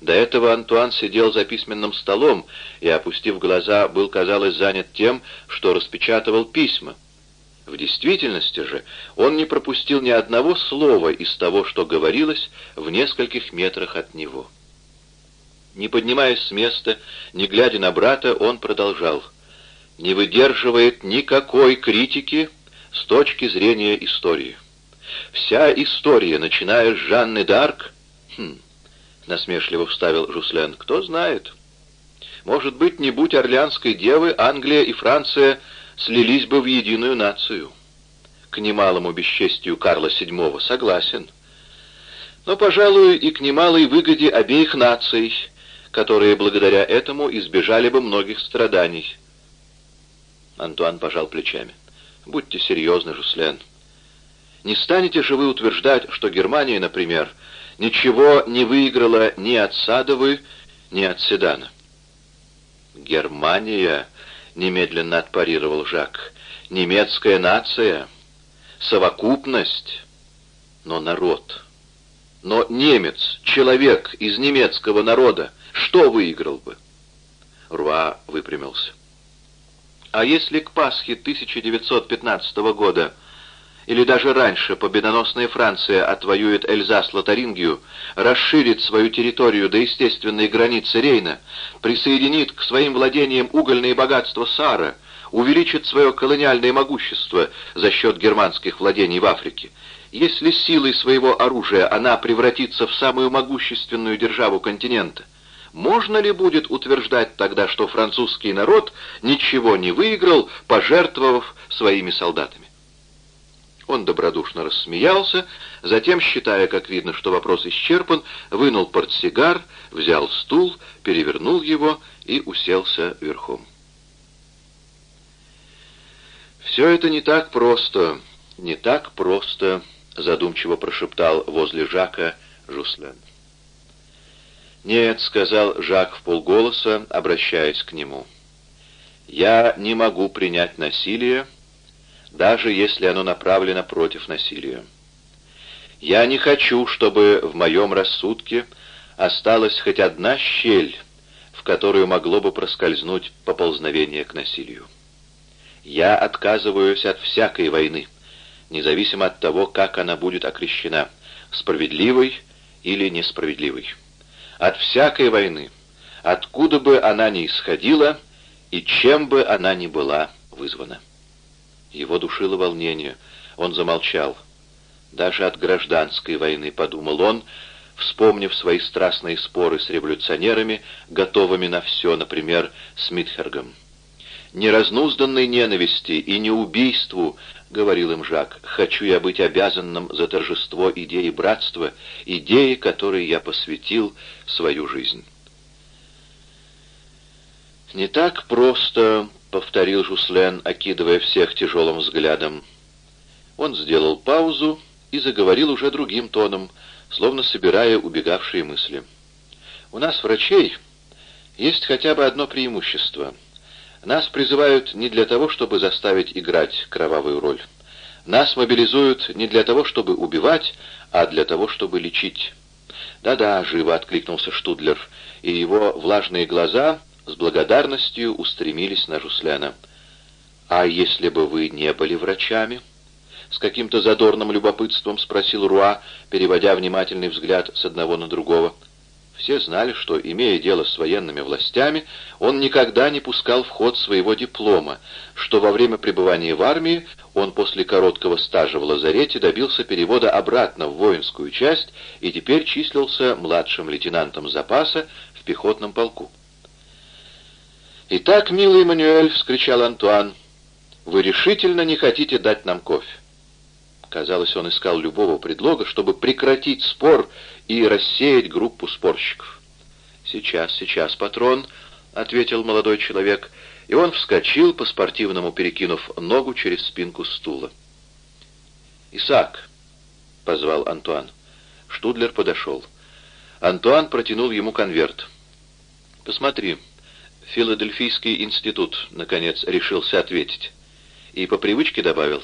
До этого Антуан сидел за письменным столом и, опустив глаза, был, казалось, занят тем, что распечатывал письма. В действительности же он не пропустил ни одного слова из того, что говорилось в нескольких метрах от него. Не поднимаясь с места, не глядя на брата, он продолжал. «Не выдерживает никакой критики с точки зрения истории. Вся история, начиная с Жанны Д'Арк...» хм, насмешливо вставил Жуслен. «Кто знает. Может быть, не будь Орлеанской девы, Англия и Франция слились бы в единую нацию. К немалому бесчестию Карла VII согласен. Но, пожалуй, и к немалой выгоде обеих наций, которые благодаря этому избежали бы многих страданий». Антуан пожал плечами. «Будьте серьезны, Жуслен. Не станете же вы утверждать, что Германия, например, — ничего не выиграла ни от Садовы, ни от Седана. «Германия», — немедленно отпарировал Жак, — «немецкая нация, совокупность, но народ». Но немец, человек из немецкого народа, что выиграл бы? Руа выпрямился. А если к Пасхе 1915 года или даже раньше победоносная Франция отвоюет Эльзас-Лотарингию, расширит свою территорию до естественной границы Рейна, присоединит к своим владениям угольные богатства Сара, увеличит свое колониальное могущество за счет германских владений в Африке, если силой своего оружия она превратится в самую могущественную державу континента, можно ли будет утверждать тогда, что французский народ ничего не выиграл, пожертвовав своими солдатами? Он добродушно рассмеялся, затем, считая, как видно, что вопрос исчерпан, вынул портсигар, взял стул, перевернул его и уселся верхом. «Все это не так просто, не так просто», — задумчиво прошептал возле Жака Жуслен. «Нет», — сказал Жак в полголоса, обращаясь к нему, — «я не могу принять насилие, — даже если оно направлено против насилия. Я не хочу, чтобы в моем рассудке осталась хоть одна щель, в которую могло бы проскользнуть поползновение к насилию. Я отказываюсь от всякой войны, независимо от того, как она будет окрещена, справедливой или несправедливой. От всякой войны, откуда бы она ни исходила и чем бы она ни была вызвана. Его душило волнение. Он замолчал. Даже от гражданской войны, подумал он, вспомнив свои страстные споры с революционерами, готовыми на все, например, с Митхергом. «Не разнузданной ненависти и не убийству, — говорил им Жак, — хочу я быть обязанным за торжество идеи братства, идеи, которой я посвятил свою жизнь». Не так просто — повторил Жуслен, окидывая всех тяжелым взглядом. Он сделал паузу и заговорил уже другим тоном, словно собирая убегавшие мысли. «У нас, врачей, есть хотя бы одно преимущество. Нас призывают не для того, чтобы заставить играть кровавую роль. Нас мобилизуют не для того, чтобы убивать, а для того, чтобы лечить». «Да-да», — живо откликнулся Штудлер, и его влажные глаза с благодарностью устремились на Жусляна. «А если бы вы не были врачами?» С каким-то задорным любопытством спросил Руа, переводя внимательный взгляд с одного на другого. Все знали, что, имея дело с военными властями, он никогда не пускал в ход своего диплома, что во время пребывания в армии он после короткого стажа в лазарете добился перевода обратно в воинскую часть и теперь числился младшим лейтенантом запаса в пехотном полку. «Итак, милый Мануэль», — вскричал Антуан, — «вы решительно не хотите дать нам кофе?» Казалось, он искал любого предлога, чтобы прекратить спор и рассеять группу спорщиков. «Сейчас, сейчас, патрон», — ответил молодой человек, и он вскочил, по-спортивному перекинув ногу через спинку стула. «Исаак», — позвал Антуан. Штудлер подошел. Антуан протянул ему конверт. «Посмотри». Филадельфийский институт, наконец, решился ответить. И по привычке добавил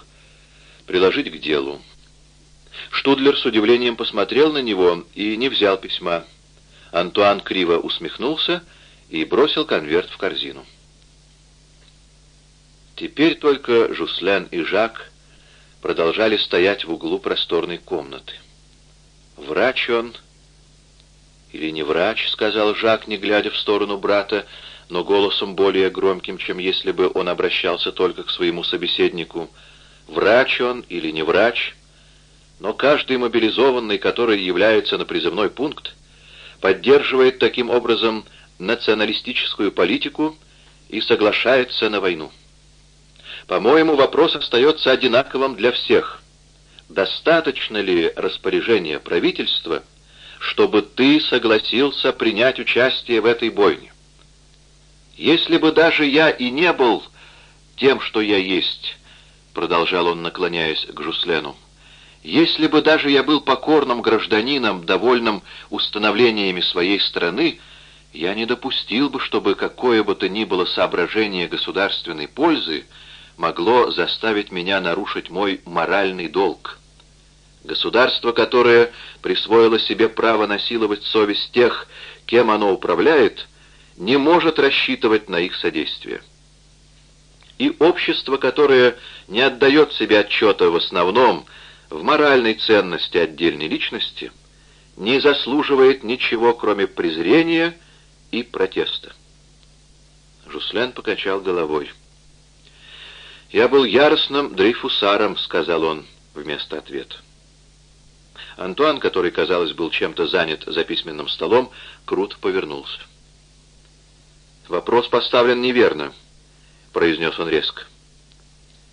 «приложить к делу». Штудлер с удивлением посмотрел на него и не взял письма. Антуан криво усмехнулся и бросил конверт в корзину. Теперь только Жуслен и Жак продолжали стоять в углу просторной комнаты. «Врач он или не врач?» — сказал Жак, не глядя в сторону брата, но голосом более громким, чем если бы он обращался только к своему собеседнику. «Врач он или не врач?» Но каждый мобилизованный, который является на призывной пункт, поддерживает таким образом националистическую политику и соглашается на войну. По-моему, вопрос остается одинаковым для всех. Достаточно ли распоряжения правительства, чтобы ты согласился принять участие в этой бойне? Если бы даже я и не был тем, что я есть, продолжал он, наклоняясь к Жуслену, если бы даже я был покорным гражданином, довольным установлениями своей страны, я не допустил бы, чтобы какое бы то ни было соображение государственной пользы могло заставить меня нарушить мой моральный долг. Государство, которое присвоило себе право насиловать совесть тех, кем оно управляет, не может рассчитывать на их содействие. И общество, которое не отдает себе отчета в основном в моральной ценности отдельной личности, не заслуживает ничего, кроме презрения и протеста. Жуслен покачал головой. «Я был яростным дрейфусаром», — сказал он вместо ответа. Антуан, который, казалось, был чем-то занят за письменным столом, круто повернулся. «Вопрос поставлен неверно», — произнес он резко.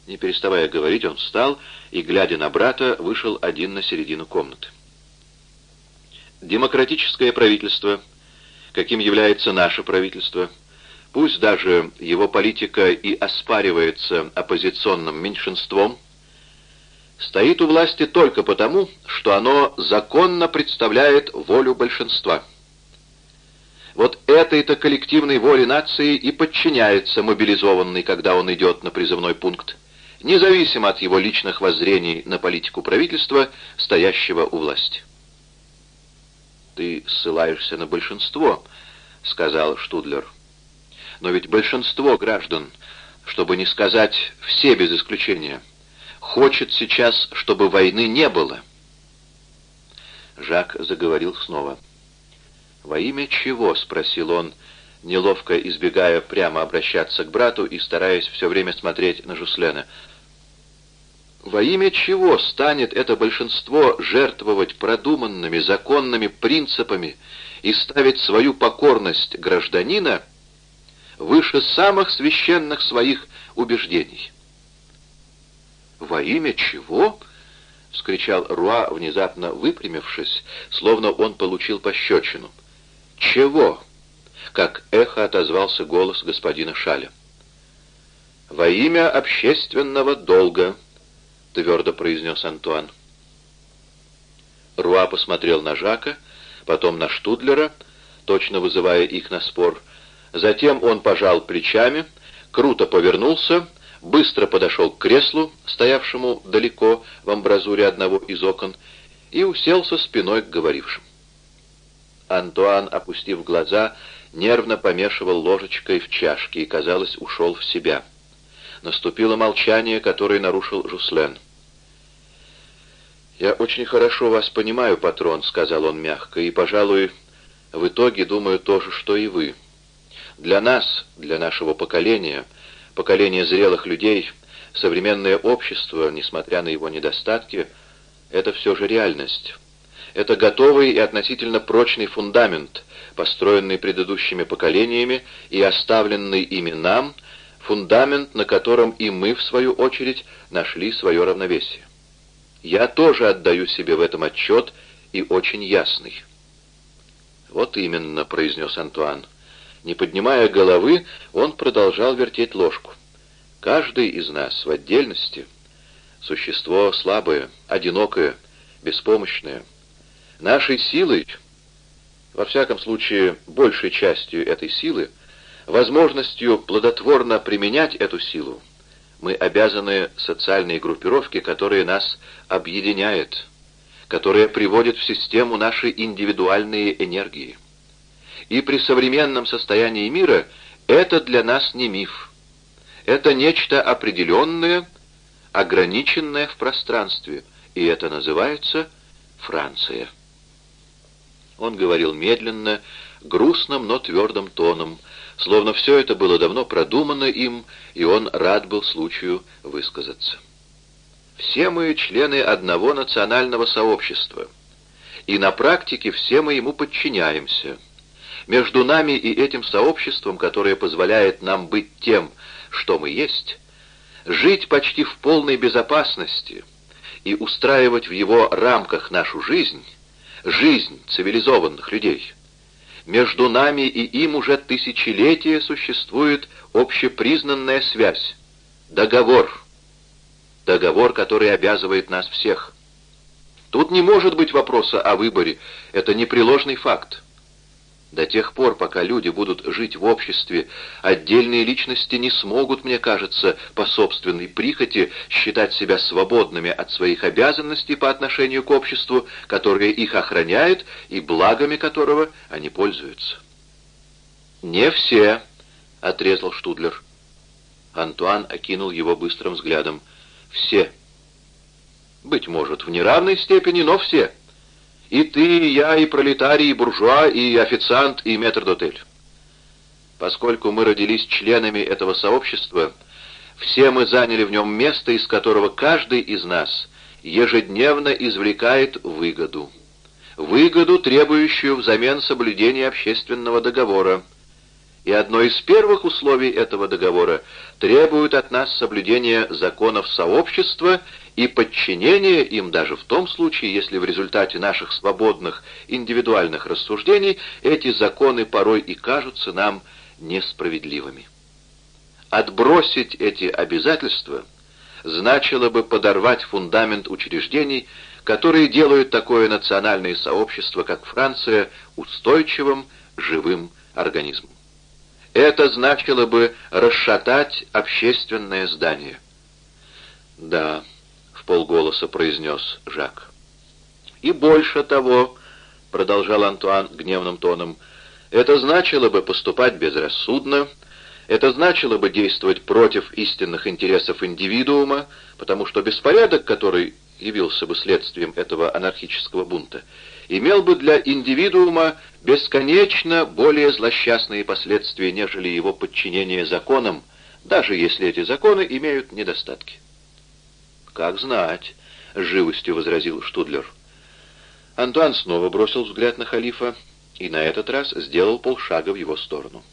Не переставая говорить, он встал и, глядя на брата, вышел один на середину комнаты. Демократическое правительство, каким является наше правительство, — Пусть даже его политика и оспаривается оппозиционным меньшинством, стоит у власти только потому, что оно законно представляет волю большинства. Вот этой-то коллективной воле нации и подчиняется мобилизованный, когда он идет на призывной пункт, независимо от его личных воззрений на политику правительства, стоящего у власти. «Ты ссылаешься на большинство», — сказал Штудлер. Но ведь большинство граждан, чтобы не сказать все без исключения, хочет сейчас, чтобы войны не было. Жак заговорил снова. «Во имя чего?» — спросил он, неловко избегая прямо обращаться к брату и стараясь все время смотреть на Жуслена. Во имя чего станет это большинство жертвовать продуманными законными принципами и ставить свою покорность гражданина выше самых священных своих убеждений. «Во имя чего?» — вскричал Руа, внезапно выпрямившись, словно он получил пощечину. «Чего?» — как эхо отозвался голос господина Шаля. «Во имя общественного долга», — твердо произнес Антуан. Руа посмотрел на Жака, потом на Штудлера, точно вызывая их на спор, Затем он пожал плечами, круто повернулся, быстро подошел к креслу, стоявшему далеко в амбразуре одного из окон, и уселся спиной к говорившим. Антуан, опустив глаза, нервно помешивал ложечкой в чашке и, казалось, ушел в себя. Наступило молчание, которое нарушил Жуслен. «Я очень хорошо вас понимаю, патрон», — сказал он мягко, — «и, пожалуй, в итоге думаю то же, что и вы». Для нас, для нашего поколения, поколения зрелых людей, современное общество, несмотря на его недостатки, это все же реальность. Это готовый и относительно прочный фундамент, построенный предыдущими поколениями и оставленный ими нам, фундамент, на котором и мы, в свою очередь, нашли свое равновесие. Я тоже отдаю себе в этом отчет и очень ясный. «Вот именно», — произнес Антуан, — не поднимая головы, он продолжал вертеть ложку. Каждый из нас в отдельности — существо слабое, одинокое, беспомощное. Нашей силой, во всяком случае, большей частью этой силы, возможностью плодотворно применять эту силу, мы обязаны социальной группировке, которая нас объединяет, которая приводит в систему наши индивидуальные энергии. И при современном состоянии мира это для нас не миф. Это нечто определенное, ограниченное в пространстве, и это называется Франция. Он говорил медленно, грустным, но твердым тоном, словно все это было давно продумано им, и он рад был случаю высказаться. Все мы члены одного национального сообщества, и на практике все мы ему подчиняемся. Между нами и этим сообществом, которое позволяет нам быть тем, что мы есть, жить почти в полной безопасности и устраивать в его рамках нашу жизнь, жизнь цивилизованных людей. Между нами и им уже тысячелетия существует общепризнанная связь, договор, договор, который обязывает нас всех. Тут не может быть вопроса о выборе, это непреложный факт. До тех пор, пока люди будут жить в обществе, отдельные личности не смогут, мне кажется, по собственной прихоти считать себя свободными от своих обязанностей по отношению к обществу, которое их охраняет и благами которого они пользуются. «Не все», — отрезал Штудлер. Антуан окинул его быстрым взглядом. «Все». «Быть может, в неравной степени, но все». И ты, и я, и пролетарий, и буржуа, и официант, и метрдотель. Поскольку мы родились членами этого сообщества, все мы заняли в нем место, из которого каждый из нас ежедневно извлекает выгоду. Выгоду, требующую взамен соблюдения общественного договора. И одно из первых условий этого договора требует от нас соблюдения законов сообщества и подчинение им даже в том случае, если в результате наших свободных индивидуальных рассуждений эти законы порой и кажутся нам несправедливыми. Отбросить эти обязательства значило бы подорвать фундамент учреждений, которые делают такое национальное сообщество, как Франция, устойчивым, живым организмом. Это значило бы расшатать общественное здание. Да, в полголоса произнес Жак. «И больше того», — продолжал Антуан гневным тоном, — «это значило бы поступать безрассудно, это значило бы действовать против истинных интересов индивидуума, потому что беспорядок, который явился бы следствием этого анархического бунта, имел бы для индивидуума бесконечно более злосчастные последствия, нежели его подчинение законам, даже если эти законы имеют недостатки. «Как знать», — живостью возразил Штудлер. Антуан снова бросил взгляд на халифа и на этот раз сделал полшага в его сторону.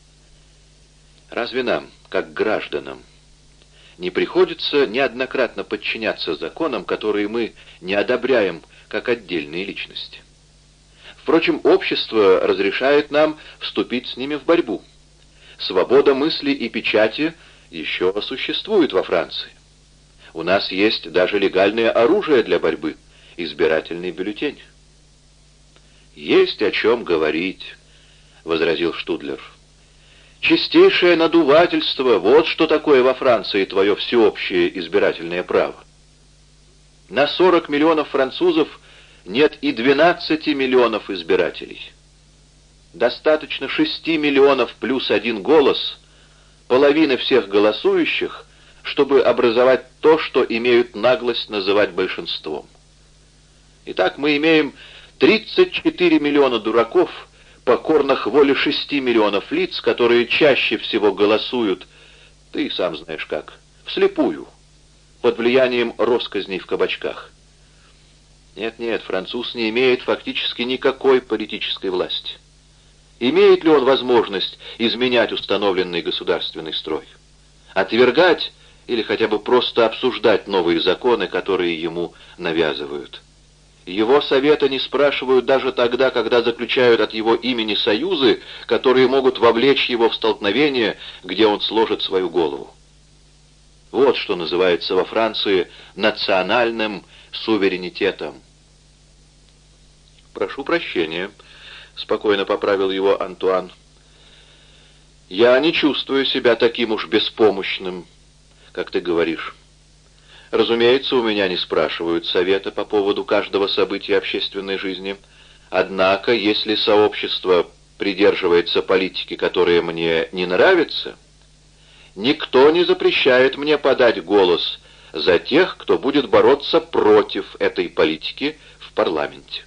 «Разве нам, как гражданам, не приходится неоднократно подчиняться законам, которые мы не одобряем как отдельные личности? Впрочем, общество разрешает нам вступить с ними в борьбу. Свобода мысли и печати еще существует во Франции. У нас есть даже легальное оружие для борьбы — избирательный бюллетень. «Есть о чем говорить», — возразил Штудлер. «Чистейшее надувательство — вот что такое во Франции твое всеобщее избирательное право. На 40 миллионов французов нет и 12 миллионов избирателей. Достаточно 6 миллионов плюс один голос, половины всех голосующих — чтобы образовать то, что имеют наглость называть большинством. Итак, мы имеем 34 миллиона дураков, покорных воле 6 миллионов лиц, которые чаще всего голосуют, ты сам знаешь как, вслепую, под влиянием росказней в кабачках. Нет-нет, француз не имеет фактически никакой политической власти. Имеет ли он возможность изменять установленный государственный строй? Отвергать или хотя бы просто обсуждать новые законы, которые ему навязывают. Его совета не спрашивают даже тогда, когда заключают от его имени союзы, которые могут вовлечь его в столкновение, где он сложит свою голову. Вот что называется во Франции национальным суверенитетом. «Прошу прощения», — спокойно поправил его Антуан. «Я не чувствую себя таким уж беспомощным» как ты говоришь. Разумеется, у меня не спрашивают совета по поводу каждого события общественной жизни. Однако, если сообщество придерживается политики, которая мне не нравится, никто не запрещает мне подать голос за тех, кто будет бороться против этой политики в парламенте.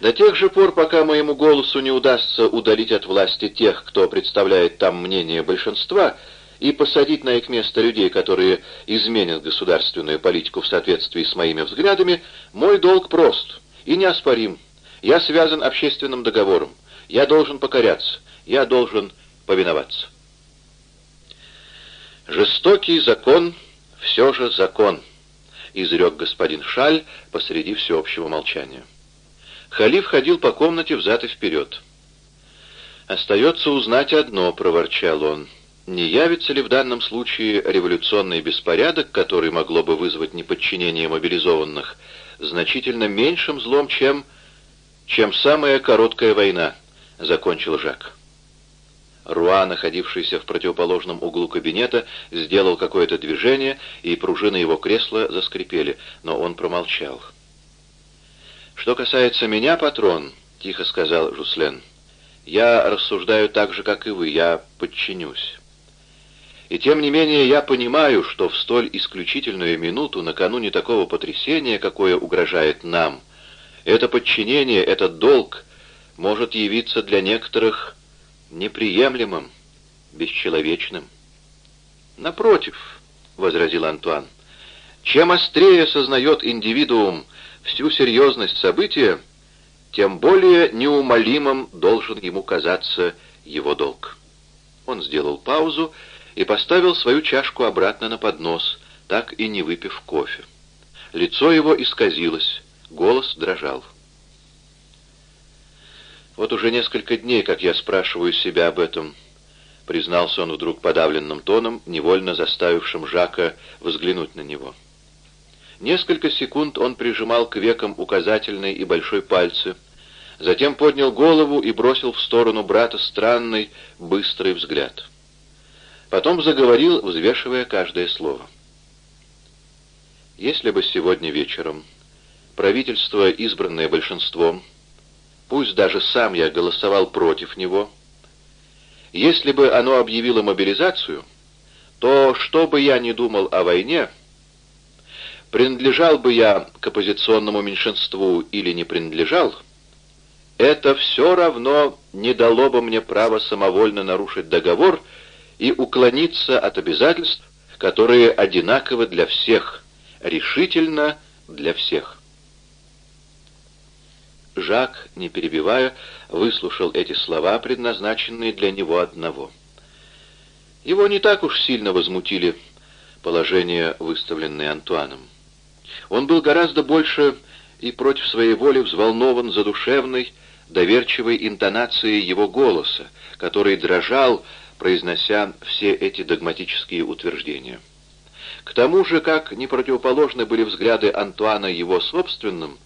До тех же пор, пока моему голосу не удастся удалить от власти тех, кто представляет там мнение большинства, и посадить на их место людей, которые изменят государственную политику в соответствии с моими взглядами, мой долг прост и неоспорим. Я связан общественным договором. Я должен покоряться. Я должен повиноваться. «Жестокий закон все же закон», — изрек господин Шаль посреди всеобщего молчания. Халиф ходил по комнате взад и вперед. «Остается узнать одно», — проворчал он. «Не явится ли в данном случае революционный беспорядок, который могло бы вызвать неподчинение мобилизованных, значительно меньшим злом, чем, чем самая короткая война?» — закончил Жак. Руа, находившийся в противоположном углу кабинета, сделал какое-то движение, и пружины его кресла заскрипели, но он промолчал. «Что касается меня, патрон», — тихо сказал Жуслен, — «я рассуждаю так же, как и вы, я подчинюсь. И тем не менее я понимаю, что в столь исключительную минуту, накануне такого потрясения, какое угрожает нам, это подчинение, этот долг может явиться для некоторых неприемлемым, бесчеловечным. «Напротив», — возразил Антуан, — «чем острее сознает индивидуум всю серьезность события, тем более неумолимым должен ему казаться его долг». Он сделал паузу и поставил свою чашку обратно на поднос, так и не выпив кофе. Лицо его исказилось, голос дрожал. Вот уже несколько дней, как я спрашиваю себя об этом, признался он вдруг подавленным тоном, невольно заставившим Жака взглянуть на него. Несколько секунд он прижимал к векам указательный и большой пальцы, затем поднял голову и бросил в сторону брата странный, быстрый взгляд. Потом заговорил, взвешивая каждое слово. «Если бы сегодня вечером правительство, избранное большинством, пусть даже сам я голосовал против него, если бы оно объявило мобилизацию, то, что бы я ни думал о войне, принадлежал бы я к оппозиционному меньшинству или не принадлежал, это все равно не дало бы мне права самовольно нарушить договор и уклониться от обязательств, которые одинаковы для всех, решительно для всех. Жак, не перебивая, выслушал эти слова, предназначенные для него одного. Его не так уж сильно возмутили положение, выставленное Антуаном. Он был гораздо больше и против своей воли взволнован задушевной, доверчивой интонацией его голоса, который дрожал, произнося все эти догматические утверждения. К тому же, как не противоположны были взгляды Антуана его собственным,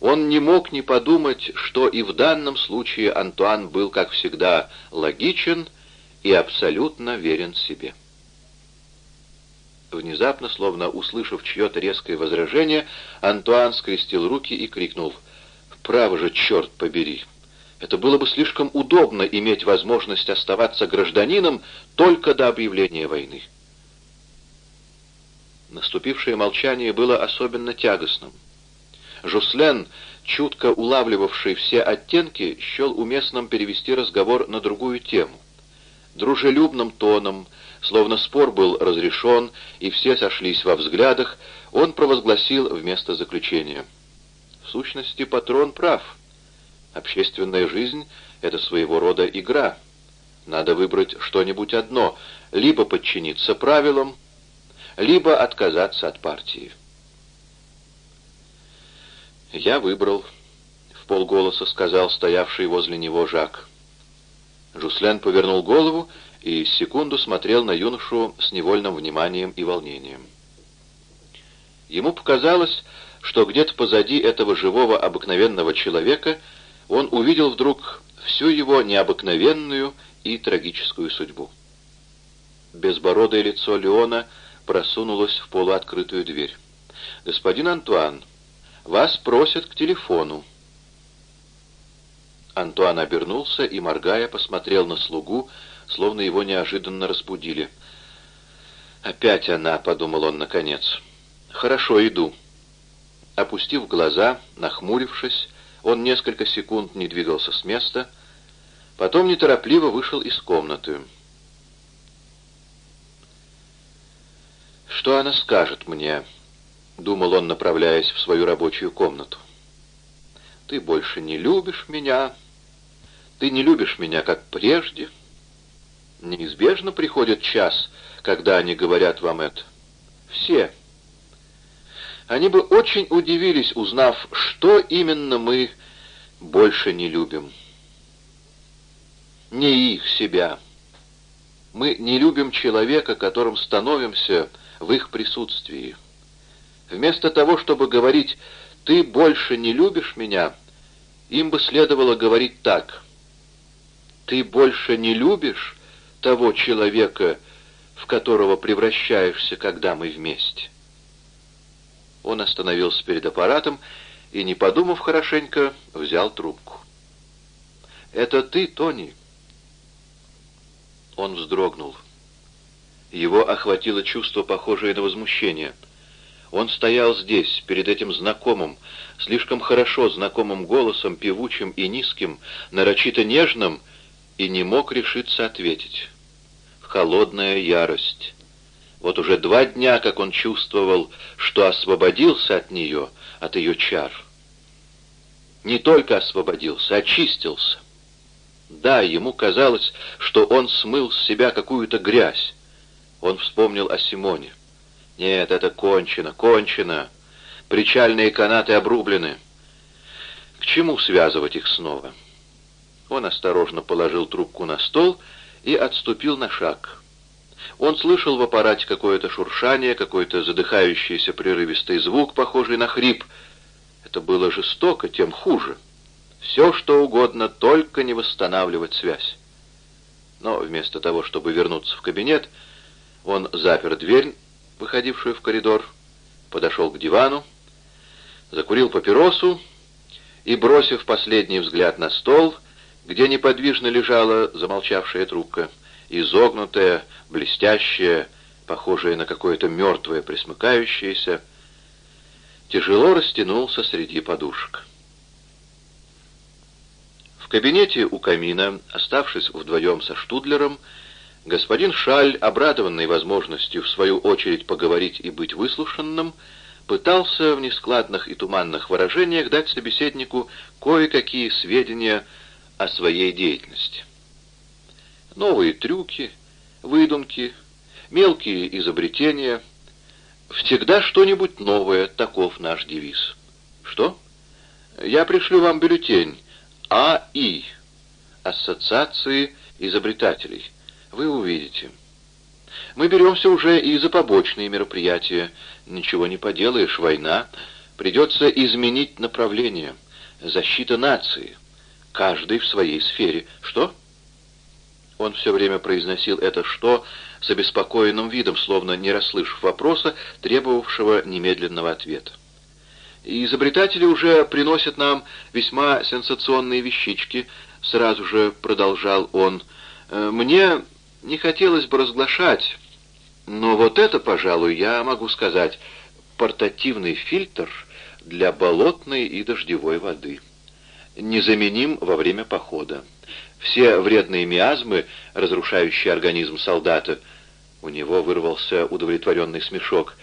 он не мог не подумать, что и в данном случае Антуан был, как всегда, логичен и абсолютно верен себе. Внезапно, словно услышав чье-то резкое возражение, Антуан скрестил руки и крикнул «Право же, черт побери! Это было бы слишком удобно иметь возможность оставаться гражданином только до объявления войны». Наступившее молчание было особенно тягостным. Жуслен, чутко улавливавший все оттенки, счел уместным перевести разговор на другую тему. Дружелюбным тоном, словно спор был разрешен и все сошлись во взглядах, он провозгласил вместо заключения. В сущности, патрон прав. Общественная жизнь — это своего рода игра. Надо выбрать что-нибудь одно, либо подчиниться правилам, либо отказаться от партии. «Я выбрал», — в полголоса сказал стоявший возле него Жак. Жуслен повернул голову и секунду смотрел на юношу с невольным вниманием и волнением. Ему показалось, что где-то позади этого живого обыкновенного человека он увидел вдруг всю его необыкновенную и трагическую судьбу. Безбородое лицо Леона просунулось в полуоткрытую дверь. «Господин Антуан», «Вас просят к телефону». Антуан обернулся и, моргая, посмотрел на слугу, словно его неожиданно разбудили. «Опять она», — подумал он наконец. «Хорошо, иду». Опустив глаза, нахмурившись, он несколько секунд не двигался с места, потом неторопливо вышел из комнаты. «Что она скажет мне?» — думал он, направляясь в свою рабочую комнату. «Ты больше не любишь меня, ты не любишь меня, как прежде. Неизбежно приходит час, когда они говорят вам это. Все. Они бы очень удивились, узнав, что именно мы больше не любим. Не их себя. Мы не любим человека, которым становимся в их присутствии. Вместо того, чтобы говорить «ты больше не любишь меня», им бы следовало говорить так «ты больше не любишь того человека, в которого превращаешься, когда мы вместе?» Он остановился перед аппаратом и, не подумав хорошенько, взял трубку. «Это ты, Тони?» Он вздрогнул. Его охватило чувство, похожее на возмущение. Он стоял здесь, перед этим знакомым, слишком хорошо знакомым голосом, певучим и низким, нарочито нежным, и не мог решиться ответить. Холодная ярость. Вот уже два дня, как он чувствовал, что освободился от нее, от ее чар. Не только освободился, очистился. Да, ему казалось, что он смыл с себя какую-то грязь. Он вспомнил о Симоне. Нет, это кончено, кончено. Причальные канаты обрублены. К чему связывать их снова? Он осторожно положил трубку на стол и отступил на шаг. Он слышал в аппарате какое-то шуршание, какой-то задыхающийся прерывистый звук, похожий на хрип. Это было жестоко, тем хуже. Все, что угодно, только не восстанавливать связь. Но вместо того, чтобы вернуться в кабинет, он запер дверь, выходившую в коридор, подошел к дивану, закурил папиросу и, бросив последний взгляд на стол, где неподвижно лежала замолчавшая трубка, изогнутая, блестящая, похожая на какое-то мертвое присмыкающееся, тяжело растянулся среди подушек. В кабинете у камина, оставшись вдвоем со Штудлером, господин Шаль, обрадованный возможностью в свою очередь поговорить и быть выслушанным, пытался в нескладных и туманных выражениях дать собеседнику кое-какие сведения о своей деятельности. Новые трюки, выдумки, мелкие изобретения. Всегда что-нибудь новое, таков наш девиз. Что? Я пришлю вам бюллетень АИ, Ассоциации изобретателей. Вы увидите. Мы беремся уже и за побочные мероприятия. Ничего не поделаешь, война. Придется изменить направление. Защита нации. Каждый в своей сфере. Что? Он все время произносил это «что» с обеспокоенным видом, словно не расслышав вопроса, требовавшего немедленного ответа. Изобретатели уже приносят нам весьма сенсационные вещички, сразу же продолжал он. «Э, мне не хотелось бы разглашать, но вот это, пожалуй, я могу сказать, портативный фильтр для болотной и дождевой воды. Незаменим во время похода. Все вредные миазмы, разрушающие организм солдата, у него вырвался удовлетворенный смешок,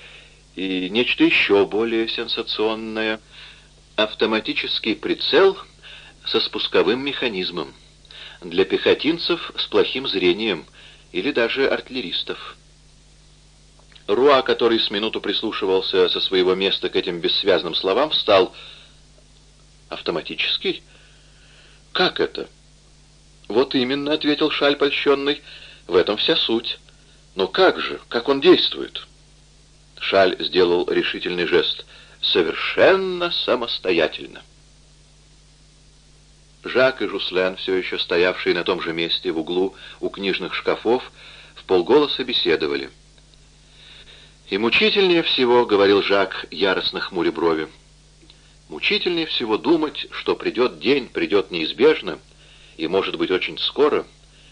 и нечто еще более сенсационное — автоматический прицел со спусковым механизмом для пехотинцев с плохим зрением или даже артиллеристов. Руа, который с минуту прислушивался со своего места к этим бессвязным словам, встал. «Автоматический? Как это?» «Вот именно», — ответил Шаль польщенный, — «в этом вся суть. Но как же, как он действует?» Шаль сделал решительный жест. «Совершенно самостоятельно». Жак и Жуслен, все еще стоявшие на том же месте в углу у книжных шкафов, в полголоса беседовали. «И мучительнее всего, — говорил Жак, яростно хмуря брови, — Мучительнее всего думать, что придет день, придет неизбежно, и, может быть, очень скоро,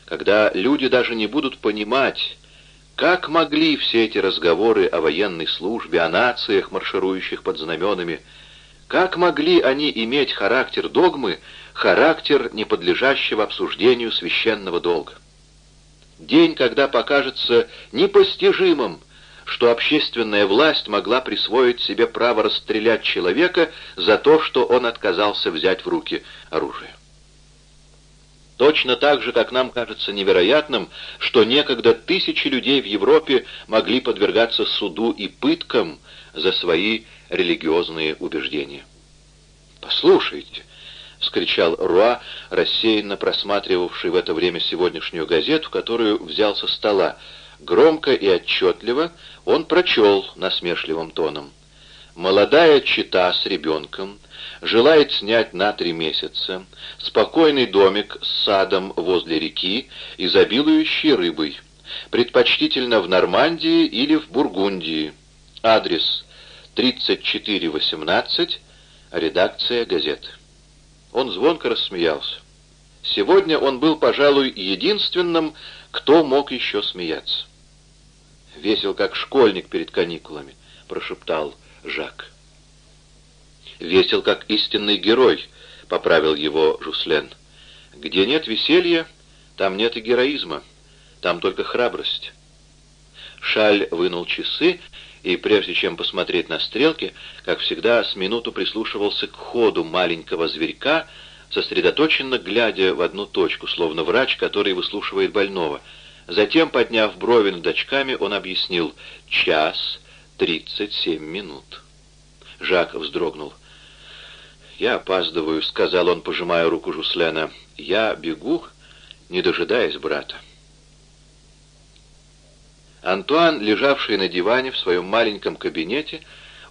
когда люди даже не будут понимать, как могли все эти разговоры о военной службе, о нациях, марширующих под знаменами, как могли они иметь характер догмы, характер неподлежащего обсуждению священного долга? День, когда покажется непостижимым, что общественная власть могла присвоить себе право расстрелять человека за то, что он отказался взять в руки оружие. Точно так же, как нам кажется невероятным, что некогда тысячи людей в Европе могли подвергаться суду и пыткам за свои религиозные убеждения. «Послушайте», — вскричал Руа, рассеянно просматривавший в это время сегодняшнюю газету, которую взял со стола, громко и отчетливо он прочел насмешливым тоном. «Молодая чита с ребенком желает снять на три месяца спокойный домик с садом возле реки, изобилующий рыбой, предпочтительно в Нормандии или в Бургундии. Адрес 3418, редакция газеты». Он звонко рассмеялся. Сегодня он был, пожалуй, единственным, кто мог еще смеяться. «Весел, как школьник перед каникулами», — прошептал Жак. «Весел, как истинный герой», — поправил его Жуслен. «Где нет веселья, там нет и героизма, там только храбрость». Шаль вынул часы и, прежде чем посмотреть на стрелки, как всегда, с минуту прислушивался к ходу маленького зверька, сосредоточенно глядя в одну точку, словно врач, который выслушивает больного — Затем, подняв брови над очками, он объяснил «час тридцать семь минут». Жак вздрогнул. «Я опаздываю», — сказал он, пожимая руку Жуслена. «Я бегу, не дожидаясь брата». Антуан, лежавший на диване в своем маленьком кабинете,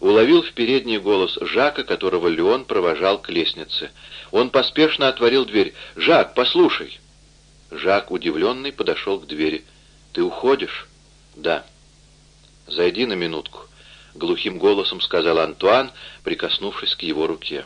уловил в передний голос Жака, которого Леон провожал к лестнице. Он поспешно отворил дверь. «Жак, послушай!» Жак, удивленный, подошел к двери. «Ты уходишь?» «Да». «Зайди на минутку», — глухим голосом сказал Антуан, прикоснувшись к его руке.